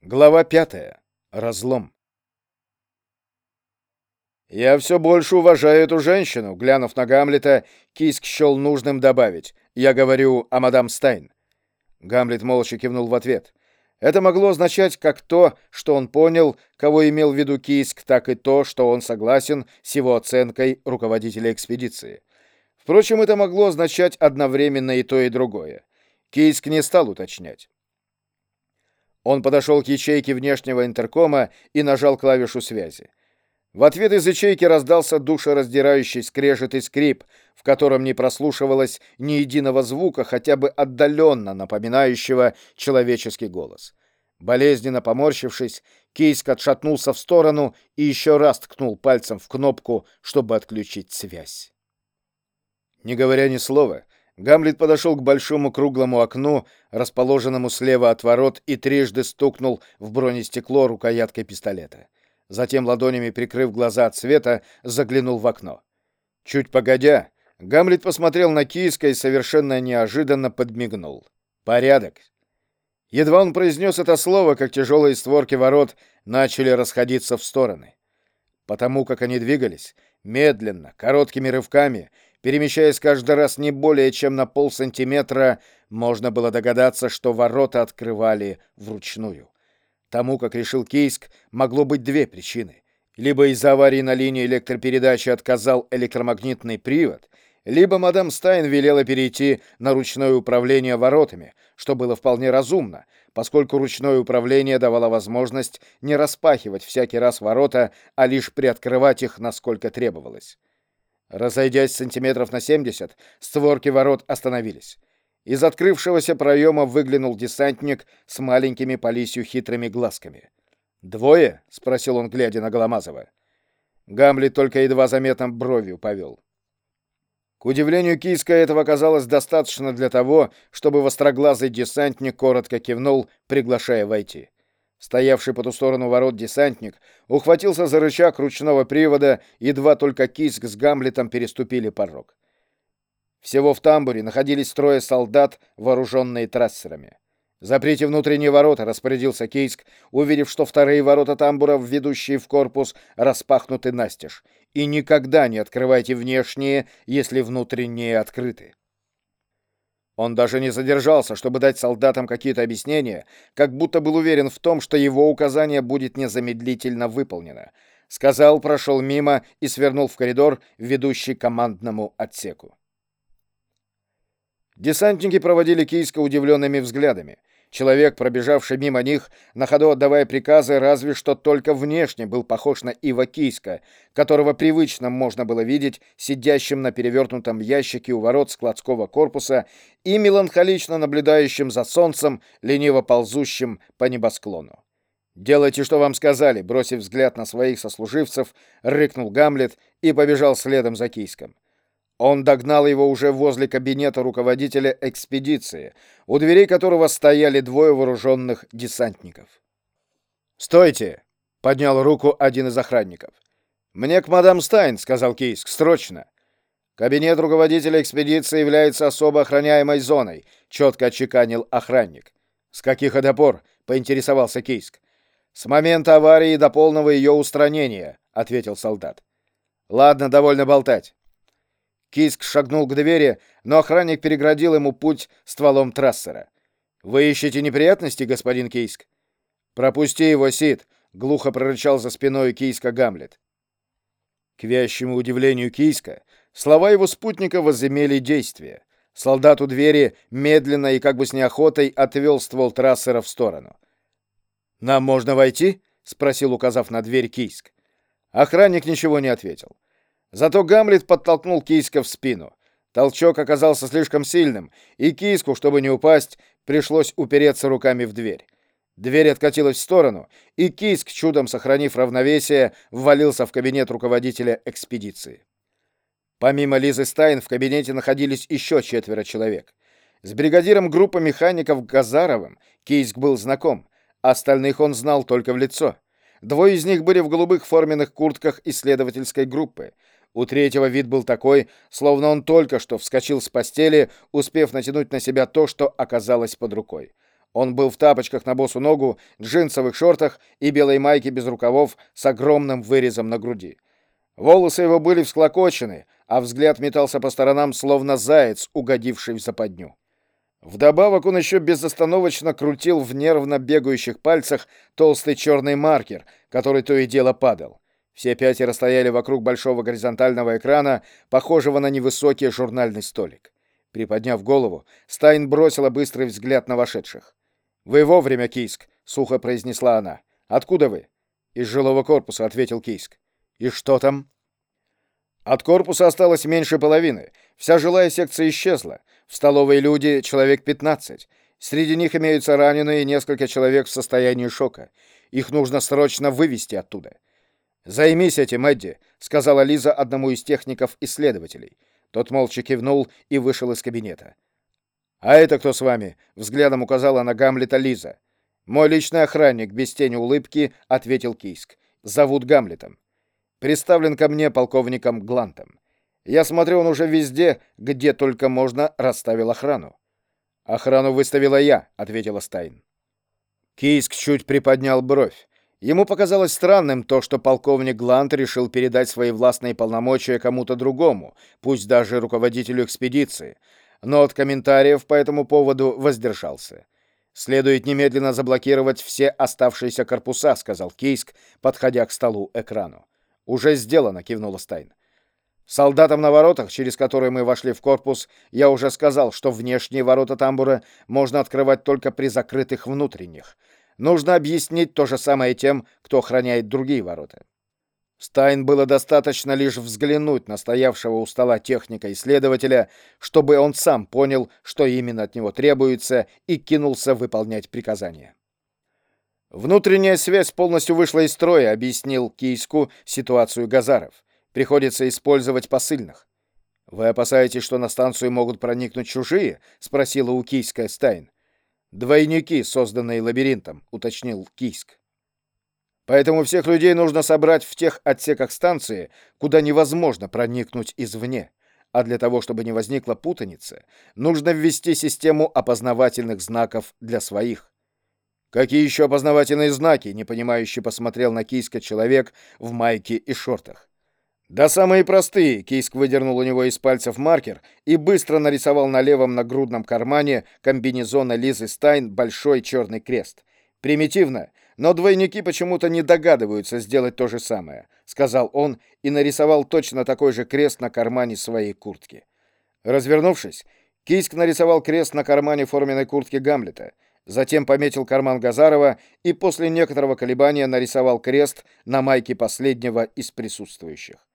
Глава пятая. Разлом. «Я все больше уважаю эту женщину», — глянув на Гамлета, Киск счел нужным добавить. «Я говорю о мадам Стайн». Гамлет молча кивнул в ответ. Это могло означать как то, что он понял, кого имел в виду Киск, так и то, что он согласен с его оценкой руководителя экспедиции. Впрочем, это могло означать одновременно и то, и другое. Киск не стал уточнять. Он подошел к ячейке внешнего интеркома и нажал клавишу связи. В ответ из ячейки раздался душераздирающий скрежет и скрип, в котором не прослушивалось ни единого звука, хотя бы отдаленно напоминающего человеческий голос. Болезненно поморщившись, Кейск отшатнулся в сторону и еще раз ткнул пальцем в кнопку, чтобы отключить связь. Не говоря ни слова, Гамлет подошел к большому круглому окну, расположенному слева от ворот, и трижды стукнул в бронестекло рукояткой пистолета. Затем, ладонями прикрыв глаза от света, заглянул в окно. Чуть погодя, Гамлет посмотрел на Кийска и совершенно неожиданно подмигнул. «Порядок!» Едва он произнес это слово, как тяжелые створки ворот начали расходиться в стороны. Потому как они двигались, медленно, короткими рывками, Перемещаясь каждый раз не более чем на полсантиметра, можно было догадаться, что ворота открывали вручную. Тому, как решил Кейск, могло быть две причины. Либо из-за аварии на линии электропередачи отказал электромагнитный привод, либо мадам Стайн велела перейти на ручное управление воротами, что было вполне разумно, поскольку ручное управление давало возможность не распахивать всякий раз ворота, а лишь приоткрывать их, насколько требовалось. Разойдясь сантиметров на 70, створки ворот остановились. Из открывшегося проема выглянул десантник с маленькими по лисью хитрыми глазками. «Двое?» — спросил он, глядя на Голомазова. Гамлет только едва заметно бровью повел. К удивлению Кийска этого оказалось достаточно для того, чтобы востроглазый десантник коротко кивнул, приглашая войти. Стоявший по ту сторону ворот десантник ухватился за рычаг ручного привода, едва только Киск с Гамлетом переступили порог. Всего в тамбуре находились трое солдат, вооруженные трассерами. «Заприте внутренние ворота», — распорядился Кейск, увидев, что вторые ворота тамбура, ведущие в корпус, распахнуты настежь. «И никогда не открывайте внешние, если внутренние открыты». Он даже не задержался, чтобы дать солдатам какие-то объяснения, как будто был уверен в том, что его указание будет незамедлительно выполнено. Сказал, прошел мимо и свернул в коридор, ведущий к командному отсеку. Десантники проводили Кийска удивленными взглядами. Человек, пробежавший мимо них, на ходу отдавая приказы, разве что только внешне был похож на Ива Кийска, которого привычно можно было видеть сидящим на перевернутом ящике у ворот складского корпуса и меланхолично наблюдающим за солнцем, лениво ползущим по небосклону. «Делайте, что вам сказали», — бросив взгляд на своих сослуживцев, рыкнул Гамлет и побежал следом за Кийском. Он догнал его уже возле кабинета руководителя экспедиции, у дверей которого стояли двое вооруженных десантников. «Стойте!» — поднял руку один из охранников. «Мне к мадам Стайн», — сказал Кейск, — «срочно». «Кабинет руководителя экспедиции является особо охраняемой зоной», — четко отчеканил охранник. «С каких это пор?» — поинтересовался Кейск. «С момента аварии до полного ее устранения», — ответил солдат. «Ладно, довольно болтать. Киск шагнул к двери, но охранник переградил ему путь стволом трассера. «Вы ищете неприятности, господин Кийск?» «Пропусти его, Сид!» — глухо прорычал за спиной Кийска Гамлет. К вящему удивлению Кийска, слова его спутника возымели действие. Солдат у двери медленно и как бы с неохотой отвел ствол трассера в сторону. «Нам можно войти?» — спросил, указав на дверь Кийск. Охранник ничего не ответил. Зато Гамлет подтолкнул Кийска в спину. Толчок оказался слишком сильным, и Кийску, чтобы не упасть, пришлось упереться руками в дверь. Дверь откатилась в сторону, и Кийск, чудом сохранив равновесие, ввалился в кабинет руководителя экспедиции. Помимо Лизы Стайн в кабинете находились еще четверо человек. С бригадиром группы механиков Газаровым Кийск был знаком, остальных он знал только в лицо. Двое из них были в голубых форменных куртках исследовательской группы — у третьего вид был такой, словно он только что вскочил с постели, успев натянуть на себя то, что оказалось под рукой. Он был в тапочках на босу ногу, джинсовых шортах и белой майке без рукавов с огромным вырезом на груди. Волосы его были всклокочены, а взгляд метался по сторонам, словно заяц, угодивший в западню. Вдобавок он еще безостановочно крутил в нервно бегающих пальцах толстый черный маркер, который то и дело падал. Все пятеро стояли вокруг большого горизонтального экрана, похожего на невысокий журнальный столик. Приподняв голову, Стайн бросила быстрый взгляд на вошедших. «Вы вовремя, Кийск», — сухо произнесла она. «Откуда вы?» «Из жилого корпуса», — ответил Кийск. «И что там?» От корпуса осталось меньше половины. Вся жилая секция исчезла. В столовой люди человек 15. Среди них имеются раненые и несколько человек в состоянии шока. Их нужно срочно вывести оттуда. «Займись этим, Эдди», — сказала Лиза одному из техников-исследователей. Тот молча кивнул и вышел из кабинета. «А это кто с вами?» — взглядом указала на Гамлета Лиза. «Мой личный охранник», — без тени улыбки ответил Кийск. «Зовут Гамлетом. Представлен ко мне полковником Глантом. Я смотрю, он уже везде, где только можно, расставил охрану». «Охрану выставила я», — ответила Стайн. Кийск чуть приподнял бровь. Ему показалось странным то, что полковник Глант решил передать свои властные полномочия кому-то другому, пусть даже руководителю экспедиции — но от комментариев по этому поводу воздержался. «Следует немедленно заблокировать все оставшиеся корпуса», — сказал Кейск, подходя к столу экрану. «Уже сделано», — кивнула Стайн. «Солдатам на воротах, через которые мы вошли в корпус, я уже сказал, что внешние ворота тамбура можно открывать только при закрытых внутренних. Нужно объяснить то же самое тем, кто охраняет другие ворота». Стайн было достаточно лишь взглянуть на стоявшего у стола техника-исследователя, чтобы он сам понял, что именно от него требуется, и кинулся выполнять приказания. «Внутренняя связь полностью вышла из строя», — объяснил Кийску ситуацию Газаров. «Приходится использовать посыльных». «Вы опасаетесь, что на станцию могут проникнуть чужие?» — спросила у Кийска Стайн. «Двойники, созданные лабиринтом», — уточнил Кийск. Поэтому всех людей нужно собрать в тех отсеках станции, куда невозможно проникнуть извне. А для того, чтобы не возникла путаница, нужно ввести систему опознавательных знаков для своих. Какие еще опознавательные знаки, непонимающе посмотрел на Кийска человек в майке и шортах. Да самые простые, Кийск выдернул у него из пальцев маркер и быстро нарисовал на левом нагрудном кармане комбинезона Лизы Стайн большой черный крест. Примитивно, но двойники почему-то не догадываются сделать то же самое, сказал он и нарисовал точно такой же крест на кармане своей куртки. Развернувшись, Кийск нарисовал крест на кармане форменной куртки Гамлета, затем пометил карман Газарова и после некоторого колебания нарисовал крест на майке последнего из присутствующих.